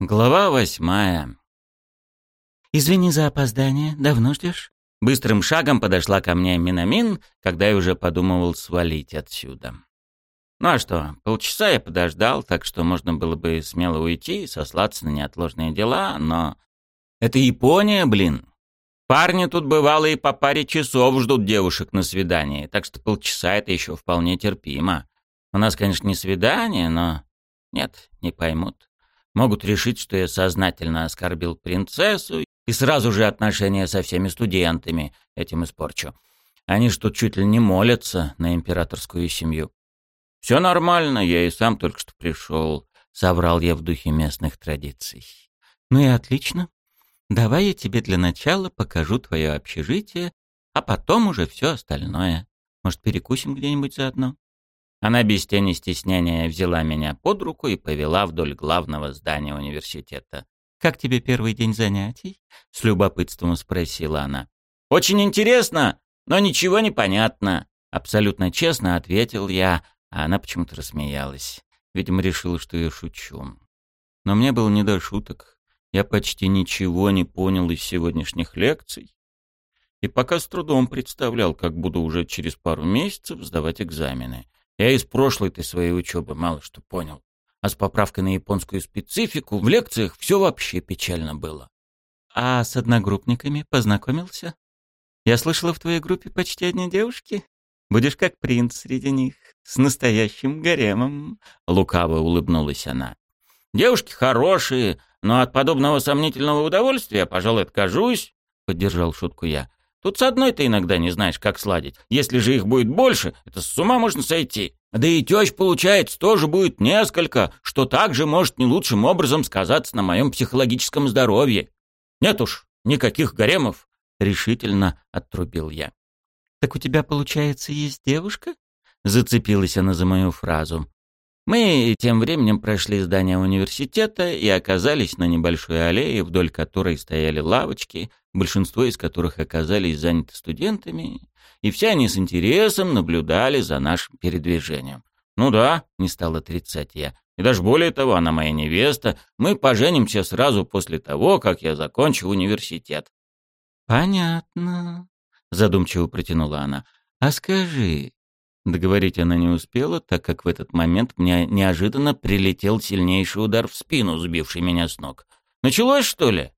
Глава восьмая. «Извини за опоздание. Давно ждешь?» Быстрым шагом подошла ко мне Минамин, когда я уже подумывал свалить отсюда. Ну а что, полчаса я подождал, так что можно было бы смело уйти и сослаться на неотложные дела, но... Это Япония, блин. Парни тут бывало и по паре часов ждут девушек на свидание, так что полчаса это еще вполне терпимо. У нас, конечно, не свидание, но... Нет, не поймут. Могут решить, что я сознательно оскорбил принцессу и сразу же отношения со всеми студентами этим испорчу. Они что чуть ли не молятся на императорскую семью. «Все нормально, я и сам только что пришел», — соврал я в духе местных традиций. «Ну и отлично. Давай я тебе для начала покажу твое общежитие, а потом уже все остальное. Может, перекусим где-нибудь заодно?» Она без тени стеснения взяла меня под руку и повела вдоль главного здания университета. «Как тебе первый день занятий?» — с любопытством спросила она. «Очень интересно, но ничего не понятно», — абсолютно честно ответил я, а она почему-то рассмеялась. Видимо, решила, что я шучу. Но мне было не до шуток. Я почти ничего не понял из сегодняшних лекций. И пока с трудом представлял, как буду уже через пару месяцев сдавать экзамены. Я из прошлой-то своей учебы мало что понял. А с поправкой на японскую специфику в лекциях все вообще печально было. А с одногруппниками познакомился? Я слышала, в твоей группе почти одни девушки. Будешь как принц среди них, с настоящим гаремом. Лукаво улыбнулась она. Девушки хорошие, но от подобного сомнительного удовольствия, пожалуй, откажусь, поддержал шутку я. Тут с одной-то иногда не знаешь, как сладить. Если же их будет больше, это с ума можно сойти. Да и тещ, получается, тоже будет несколько, что также может не лучшим образом сказаться на моем психологическом здоровье. Нет уж, никаких гаремов, — решительно отрубил я. «Так у тебя, получается, есть девушка?» Зацепилась она за мою фразу. Мы тем временем прошли здание университета и оказались на небольшой аллее, вдоль которой стояли лавочки, большинство из которых оказались заняты студентами, и все они с интересом наблюдали за нашим передвижением. «Ну да», — не стал отрицать я, — «и даже более того, она моя невеста, мы поженимся сразу после того, как я закончу университет». «Понятно», — задумчиво протянула она. «А скажи, Договорить она не успела, так как в этот момент мне неожиданно прилетел сильнейший удар в спину, сбивший меня с ног. «Началось, что ли?»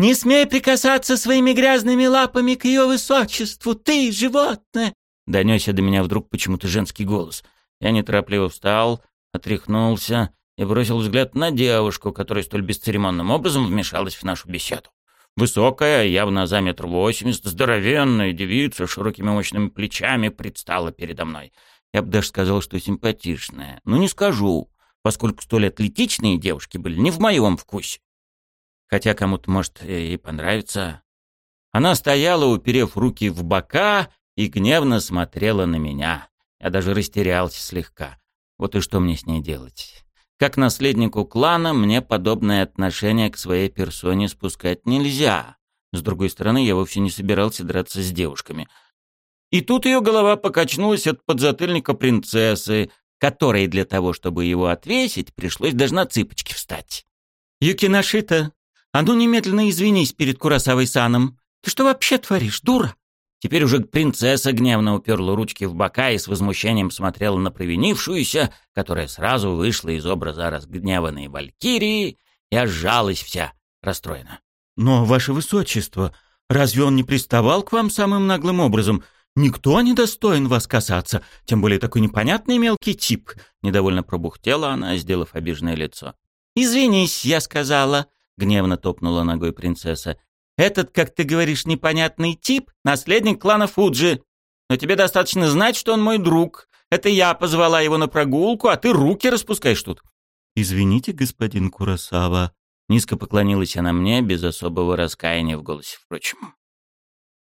«Не смей прикасаться своими грязными лапами к ее высочеству, ты, животное!» Донесся до меня вдруг почему-то женский голос. Я неторопливо встал, отряхнулся и бросил взгляд на девушку, которая столь бесцеремонным образом вмешалась в нашу беседу. Высокая, явно за метр восемьдесят, здоровенная девица с широкими мощными плечами предстала передо мной. Я бы даже сказал, что симпатичная. Но не скажу, поскольку столь атлетичные девушки были не в моем вкусе. Хотя кому-то, может, и понравится. Она стояла, уперев руки в бока, и гневно смотрела на меня. Я даже растерялся слегка. Вот и что мне с ней делать? Как наследнику клана мне подобное отношение к своей персоне спускать нельзя. С другой стороны, я вовсе не собирался драться с девушками. И тут ее голова покачнулась от подзатыльника принцессы, которой для того, чтобы его отвесить, пришлось даже на цыпочки встать. «Юкинашита, а ну немедленно извинись перед Курасавой-саном. Ты что вообще творишь, дура?» Теперь уже принцесса гневно уперла ручки в бока и с возмущением смотрела на провинившуюся, которая сразу вышла из образа разгневанной валькирии и ожалась вся, расстроена. «Но, ваше высочество, разве он не приставал к вам самым наглым образом? Никто не достоин вас касаться, тем более такой непонятный мелкий тип», — недовольно пробухтела она, сделав обиженное лицо. «Извинись, я сказала», — гневно топнула ногой принцесса. Этот, как ты говоришь, непонятный тип — наследник клана Фуджи. Но тебе достаточно знать, что он мой друг. Это я позвала его на прогулку, а ты руки распускаешь тут». «Извините, господин Курасава», — низко поклонилась она мне, без особого раскаяния в голосе, впрочем.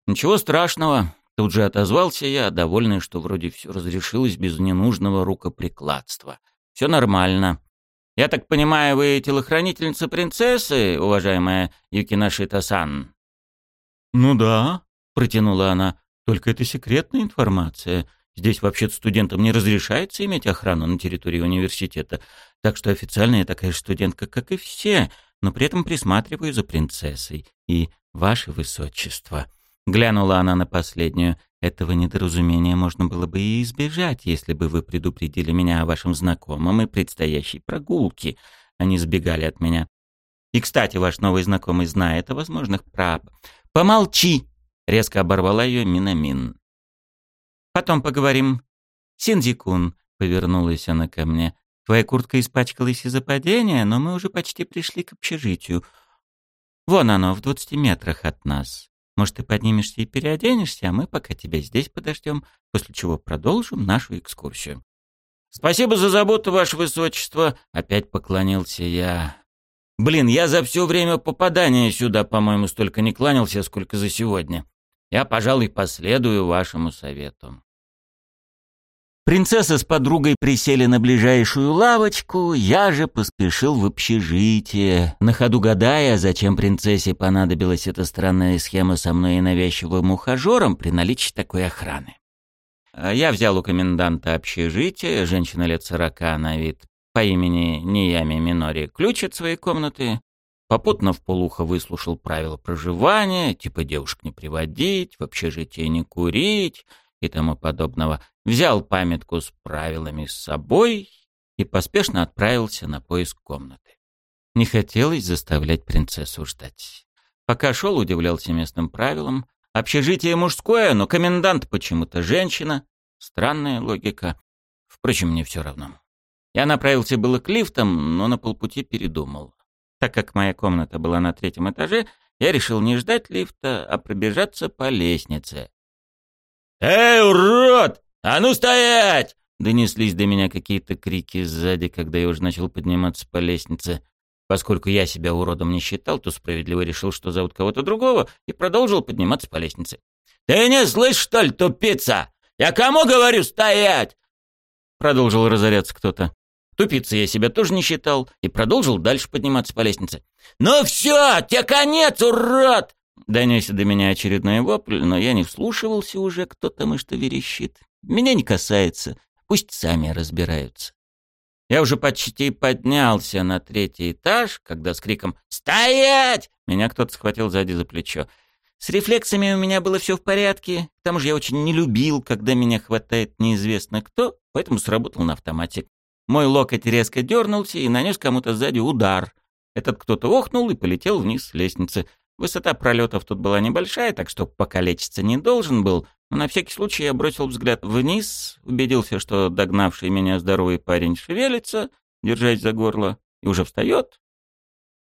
«Ничего страшного», — тут же отозвался я, довольный, что вроде все разрешилось без ненужного рукоприкладства. «Все нормально. Я так понимаю, вы телохранительница принцессы, уважаемая Юкинашита-сан?» «Ну да», — протянула она, — «только это секретная информация. Здесь вообще-то студентам не разрешается иметь охрану на территории университета, так что официально я такая же студентка, как и все, но при этом присматриваю за принцессой. И ваше высочество. Глянула она на последнюю. Этого недоразумения можно было бы и избежать, если бы вы предупредили меня о вашем знакомом и предстоящей прогулке. Они сбегали от меня. И, кстати, ваш новый знакомый знает о возможных прав. Помолчи! Резко оборвала ее Минамин. Потом поговорим. Синдзикун, повернулась она ко мне. Твоя куртка испачкалась из-за падения, но мы уже почти пришли к общежитию. Вон оно, в двадцати метрах от нас. Может, ты поднимешься и переоденешься, а мы пока тебя здесь подождем, после чего продолжим нашу экскурсию. «Спасибо за заботу, Ваше Высочество!» — опять поклонился я. «Блин, я за все время попадания сюда, по-моему, столько не кланялся, сколько за сегодня. Я, пожалуй, последую вашему совету». Принцесса с подругой присели на ближайшую лавочку, я же поспешил в общежитие, на ходу гадая, зачем принцессе понадобилась эта странная схема со мной и навязчивым ухажером при наличии такой охраны. А я взял у коменданта общежития, женщина лет сорока на вид, по имени Ниями Минори, ключ от своей комнаты, попутно в полухо выслушал правила проживания, типа девушек не приводить, в общежитие не курить и тому подобного взял памятку с правилами с собой и поспешно отправился на поиск комнаты. Не хотелось заставлять принцессу ждать. Пока шел, удивлялся местным правилам. Общежитие мужское, но комендант почему-то женщина. Странная логика. Впрочем, мне все равно. Я направился было к лифтам, но на полпути передумал. Так как моя комната была на третьем этаже, я решил не ждать лифта, а пробежаться по лестнице. «Эй, урод! «А ну стоять!» — донеслись до меня какие-то крики сзади, когда я уже начал подниматься по лестнице. Поскольку я себя уродом не считал, то справедливо решил, что зовут кого-то другого, и продолжил подниматься по лестнице. «Ты не слышишь, что ли, тупица? Я кому говорю стоять?» Продолжил разоряться кто-то. Тупицей я себя тоже не считал и продолжил дальше подниматься по лестнице. «Ну все, тебе конец, урод!» Донесся до меня очередной вопль, но я не вслушивался уже, кто там и что верещит. Меня не касается, пусть сами разбираются. Я уже почти поднялся на третий этаж, когда с криком «Стоять!» меня кто-то схватил сзади за плечо. С рефлексами у меня было все в порядке, к тому же я очень не любил, когда меня хватает неизвестно кто, поэтому сработал на автомате. Мой локоть резко дернулся и нанес кому-то сзади удар. Этот кто-то охнул и полетел вниз с лестницы. Высота пролетов тут была небольшая, так что покалечиться не должен был, на всякий случай я бросил взгляд вниз, убедился, что догнавший меня здоровый парень шевелится, держась за горло, и уже встает,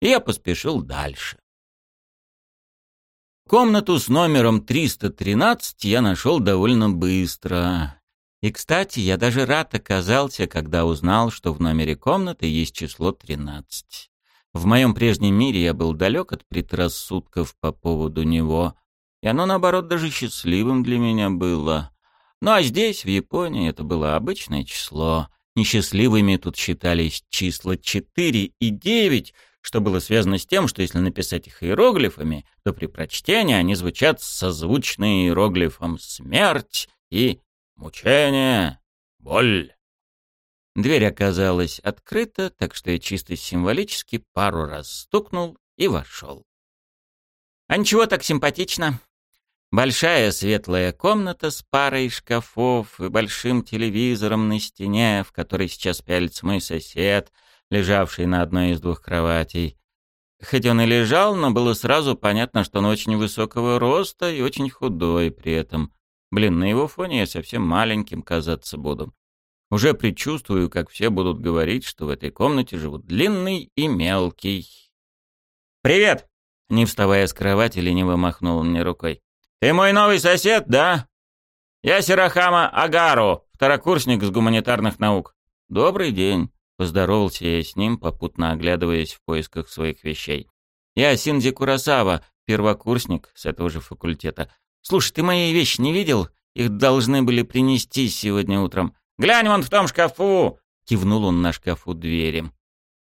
и я поспешил дальше. Комнату с номером 313 я нашел довольно быстро. И, кстати, я даже рад оказался, когда узнал, что в номере комнаты есть число 13. В моем прежнем мире я был далек от предрассудков по поводу него, и оно, наоборот, даже счастливым для меня было. Ну а здесь, в Японии, это было обычное число. Несчастливыми тут считались числа 4 и 9, что было связано с тем, что если написать их иероглифами, то при прочтении они звучат созвучно иероглифом «смерть» и «мучение», «боль». Дверь оказалась открыта, так что я чисто символически пару раз стукнул и вошел. А ничего так симпатично. Большая светлая комната с парой шкафов и большим телевизором на стене, в которой сейчас пялится мой сосед, лежавший на одной из двух кроватей. Хоть он и лежал, но было сразу понятно, что он очень высокого роста и очень худой при этом. Блин, на его фоне я совсем маленьким казаться буду. Уже предчувствую, как все будут говорить, что в этой комнате живут длинный и мелкий. «Привет!» — не вставая с кровати, лениво махнул мне рукой. «Ты мой новый сосед, да?» «Я Сирахама Агару, второкурсник с гуманитарных наук». «Добрый день», — поздоровался я с ним, попутно оглядываясь в поисках своих вещей. «Я Синдзи Курасава, первокурсник с этого же факультета. Слушай, ты мои вещи не видел? Их должны были принести сегодня утром». «Глянь вон в том шкафу!» — кивнул он на шкафу двери.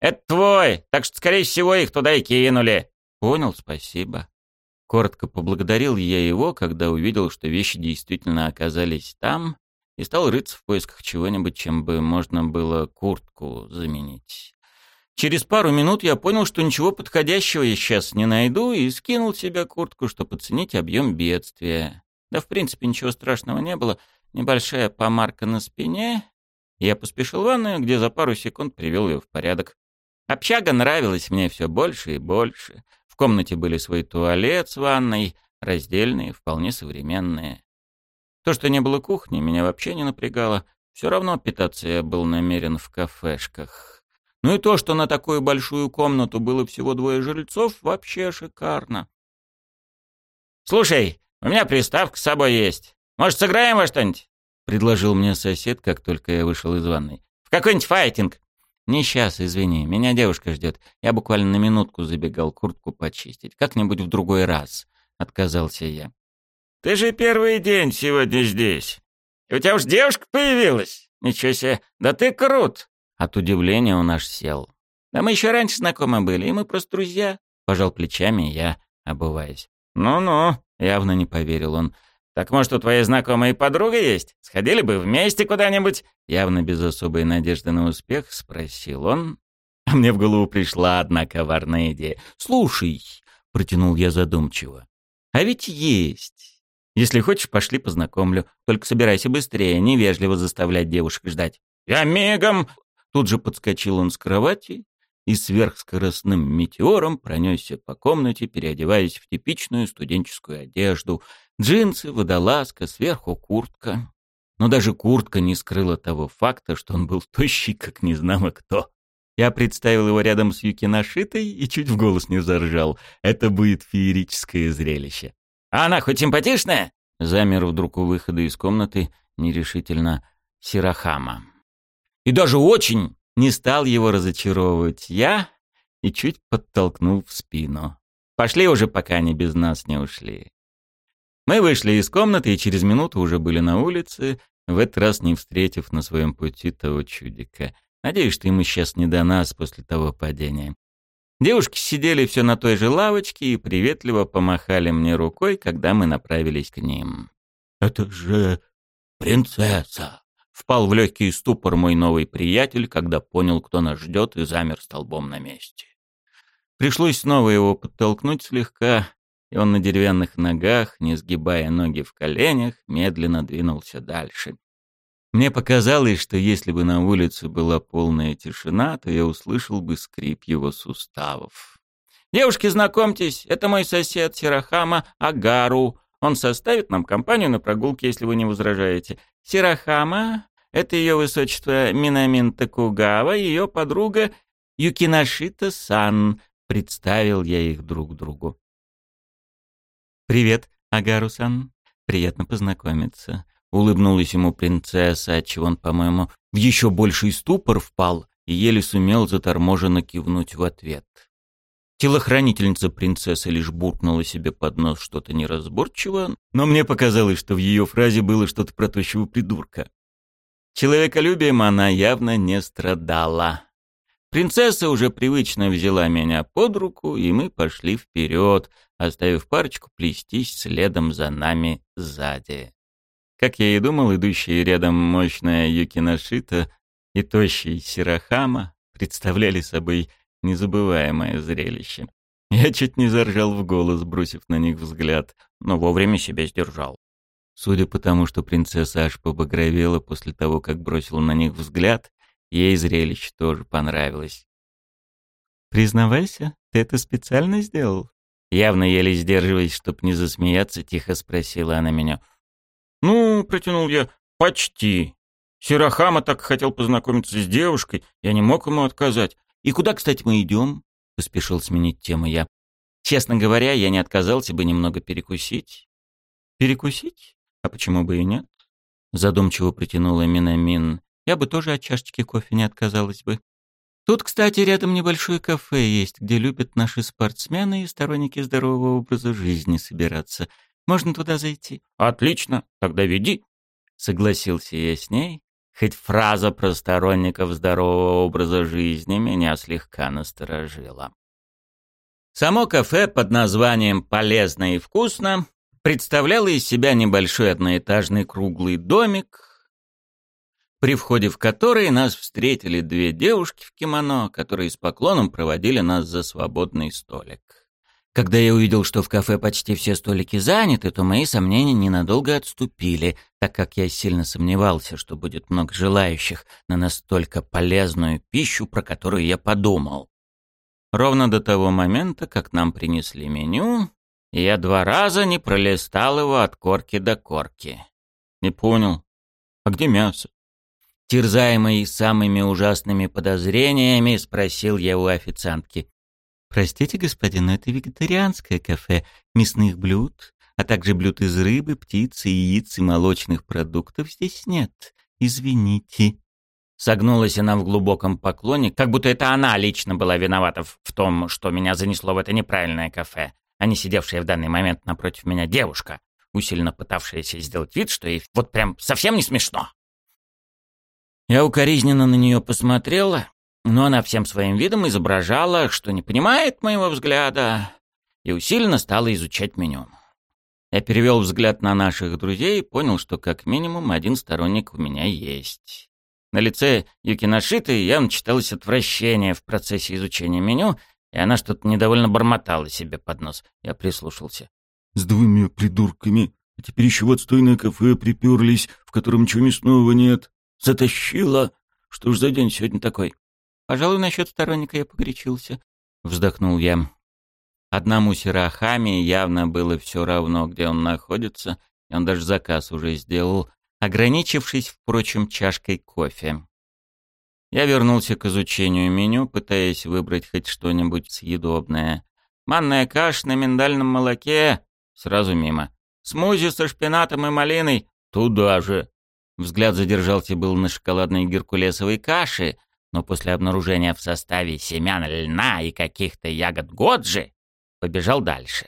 «Это твой, так что, скорее всего, их туда и кинули». «Понял, спасибо». Коротко поблагодарил я его, когда увидел, что вещи действительно оказались там, и стал рыться в поисках чего-нибудь, чем бы можно было куртку заменить. Через пару минут я понял, что ничего подходящего я сейчас не найду, и скинул себе куртку, чтобы оценить объем бедствия. Да, в принципе, ничего страшного не было. Небольшая помарка на спине. Я поспешил в ванную, где за пару секунд привел ее в порядок. Общага нравилась мне все больше и больше. Комнате были свой туалет с ванной, раздельные, вполне современные. То, что не было кухни, меня вообще не напрягало. Все равно питаться я был намерен в кафешках. Ну и то, что на такую большую комнату было всего двое жильцов, вообще шикарно. «Слушай, у меня приставка с собой есть. Может, сыграем во что-нибудь?» — предложил мне сосед, как только я вышел из ванной. «В какой-нибудь файтинг. «Не сейчас, извини, меня девушка ждет. Я буквально на минутку забегал куртку почистить. Как-нибудь в другой раз», — отказался я. «Ты же первый день сегодня здесь. И у тебя уж девушка появилась? Ничего себе, да ты крут!» От удивления он аж сел. «Да мы еще раньше знакомы были, и мы просто друзья», — пожал плечами я, обуваясь. «Ну-ну», — явно не поверил он. «Так, может, у твоей знакомой подруга есть? Сходили бы вместе куда-нибудь?» Явно без особой надежды на успех спросил он. А мне в голову пришла одна коварная идея. «Слушай», — протянул я задумчиво, — «а ведь есть. Если хочешь, пошли познакомлю. Только собирайся быстрее, невежливо заставлять девушек ждать». «Я мигом!» Тут же подскочил он с кровати и сверхскоростным метеором пронесся по комнате, переодеваясь в типичную студенческую одежду. Джинсы, водолазка, сверху куртка. Но даже куртка не скрыла того факта, что он был тощий, как не знамо кто. Я представил его рядом с Юкиношитой и чуть в голос не заржал. Это будет феерическое зрелище. «А она хоть симпатичная?» Замер вдруг у выхода из комнаты нерешительно Сирахама. «И даже очень!» Не стал его разочаровывать я и чуть подтолкнул в спину. «Пошли уже, пока они без нас не ушли». Мы вышли из комнаты и через минуту уже были на улице, в этот раз не встретив на своем пути того чудика. Надеюсь, что ему сейчас не до нас после того падения. Девушки сидели все на той же лавочке и приветливо помахали мне рукой, когда мы направились к ним. «Это же принцесса!» Впал в легкий ступор мой новый приятель, когда понял, кто нас ждет, и замер столбом на месте. Пришлось снова его подтолкнуть слегка, и он на деревянных ногах, не сгибая ноги в коленях, медленно двинулся дальше. Мне показалось, что если бы на улице была полная тишина, то я услышал бы скрип его суставов. «Девушки, знакомьтесь, это мой сосед Сирахама Агару. Он составит нам компанию на прогулке, если вы не возражаете. Сирахама это ее высочество Минамин Такугава, ее подруга Юкинашита-сан. Представил я их друг другу. «Привет, Агару-сан. Приятно познакомиться». Улыбнулась ему принцесса, отчего он, по-моему, в еще больший ступор впал и еле сумел заторможенно кивнуть в ответ. Телохранительница принцессы лишь буркнула себе под нос что-то неразборчиво, но мне показалось, что в ее фразе было что-то про тощего придурка. Человеколюбием она явно не страдала. Принцесса уже привычно взяла меня под руку, и мы пошли вперед, оставив парочку плестись следом за нами сзади. Как я и думал, идущие рядом мощная Юкиношита и тощий Сирахама представляли собой незабываемое зрелище. Я чуть не заржал в голос, бросив на них взгляд, но вовремя себя сдержал. Судя по тому, что принцесса аж побагровела после того, как бросила на них взгляд, ей зрелище тоже понравилось. «Признавайся, ты это специально сделал?» Явно еле сдерживаясь, чтоб не засмеяться, тихо спросила она меня. «Ну, — протянул я, — почти. Сирахама так хотел познакомиться с девушкой, я не мог ему отказать. И куда, кстати, мы идем?» — поспешил сменить тему я. «Честно говоря, я не отказался бы немного перекусить». «Перекусить? А почему бы и нет? Задумчиво протянула Минамин. Я бы тоже от чашечки кофе не отказалась бы. Тут, кстати, рядом небольшое кафе есть, где любят наши спортсмены и сторонники здорового образа жизни собираться. Можно туда зайти? Отлично, тогда веди. Согласился я с ней, хоть фраза про сторонников здорового образа жизни меня слегка насторожила. Само кафе под названием «Полезно и вкусно» представляла из себя небольшой одноэтажный круглый домик, при входе в который нас встретили две девушки в кимоно, которые с поклоном проводили нас за свободный столик. Когда я увидел, что в кафе почти все столики заняты, то мои сомнения ненадолго отступили, так как я сильно сомневался, что будет много желающих на настолько полезную пищу, про которую я подумал. Ровно до того момента, как нам принесли меню, я два раза не пролистал его от корки до корки. Не понял. А где мясо? Терзаемый самыми ужасными подозрениями, спросил я у официантки. «Простите, господин, но это вегетарианское кафе. Мясных блюд, а также блюд из рыбы, птицы, яиц и молочных продуктов здесь нет. Извините». Согнулась она в глубоком поклоне, как будто это она лично была виновата в том, что меня занесло в это неправильное кафе, а не сидевшая в данный момент напротив меня девушка, усиленно пытавшаяся сделать вид, что ей вот прям совсем не смешно. Я укоризненно на нее посмотрела, но она всем своим видом изображала, что не понимает моего взгляда, и усиленно стала изучать меню. Я перевел взгляд на наших друзей и понял, что как минимум один сторонник у меня есть. На лице Юкиношиты явно читалось отвращение в процессе изучения меню, и она что-то недовольно бормотала себе под нос. Я прислушался. «С двумя придурками, а теперь еще в отстойное кафе приперлись, в котором ничего мясного нет. Затащила. Что ж за день сегодня такой?» Пожалуй, насчет сторонника я погорячился. Вздохнул я. Одному Сирахами явно было все равно, где он находится, и он даже заказ уже сделал, ограничившись, впрочем, чашкой кофе. Я вернулся к изучению меню, пытаясь выбрать хоть что-нибудь съедобное. Манная каша на миндальном молоке — сразу мимо. Смузи со шпинатом и малиной — туда же. Взгляд задержался был на шоколадной геркулесовой каше — но после обнаружения в составе семян льна и каких-то ягод годжи побежал дальше.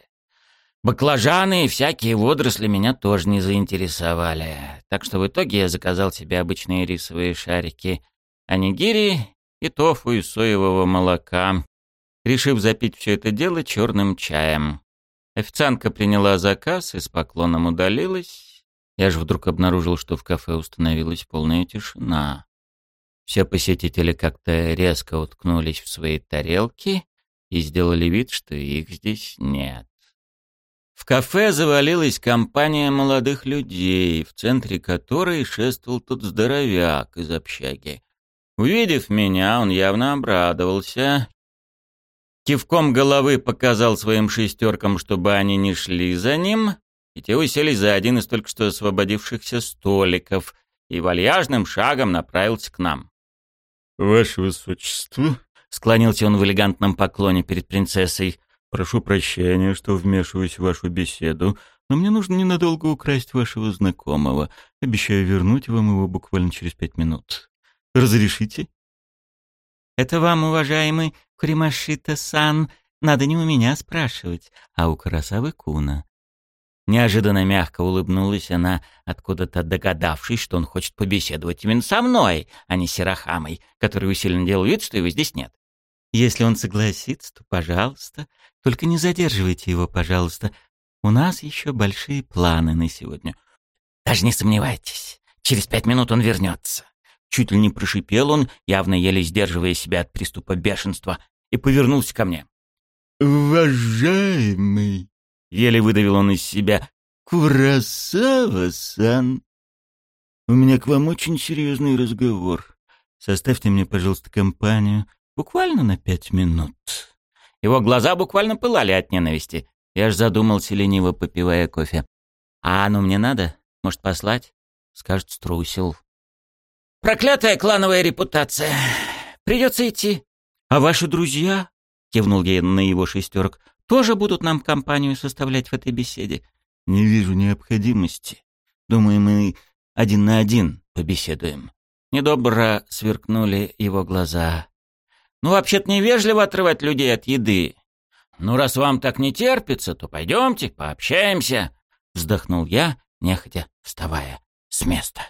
Баклажаны и всякие водоросли меня тоже не заинтересовали, так что в итоге я заказал себе обычные рисовые шарики, анигири и тофу из соевого молока, решив запить все это дело черным чаем. Официантка приняла заказ и с поклоном удалилась. Я же вдруг обнаружил, что в кафе установилась полная тишина. Все посетители как-то резко уткнулись в свои тарелки и сделали вид, что их здесь нет. В кафе завалилась компания молодых людей, в центре которой шествовал тот здоровяк из общаги. Увидев меня, он явно обрадовался. Кивком головы показал своим шестеркам, чтобы они не шли за ним, и те уселись за один из только что освободившихся столиков и вальяжным шагом направился к нам. «Ваше Высочество», — склонился он в элегантном поклоне перед принцессой, «прошу прощения, что вмешиваюсь в вашу беседу, но мне нужно ненадолго украсть вашего знакомого. Обещаю вернуть вам его буквально через пять минут. Разрешите?» «Это вам, уважаемый Куримашита-сан, надо не у меня спрашивать, а у Карасавы Куна. Неожиданно мягко улыбнулась она, откуда-то догадавшись, что он хочет побеседовать именно со мной, а не с Сирахамой, который усиленно делал вид, что его здесь нет. Если он согласится, то пожалуйста. Только не задерживайте его, пожалуйста. У нас еще большие планы на сегодня. Даже не сомневайтесь, через пять минут он вернется. Чуть ли не прошипел он, явно еле сдерживая себя от приступа бешенства, и повернулся ко мне. «Уважаемый!» Еле выдавил он из себя. «Курасава-сан, у меня к вам очень серьезный разговор. Составьте мне, пожалуйста, компанию буквально на пять минут». Его глаза буквально пылали от ненависти. Я ж задумался, лениво попивая кофе. «А оно мне надо? Может, послать?» Скажет, струсил. «Проклятая клановая репутация. Придется идти». «А ваши друзья?» — кивнул я на его шестерок тоже будут нам компанию составлять в этой беседе? Не вижу необходимости. Думаю, мы один на один побеседуем. Недобро сверкнули его глаза. Ну, вообще-то невежливо отрывать людей от еды. Ну, раз вам так не терпится, то пойдемте, пообщаемся. Вздохнул я, нехотя вставая с места.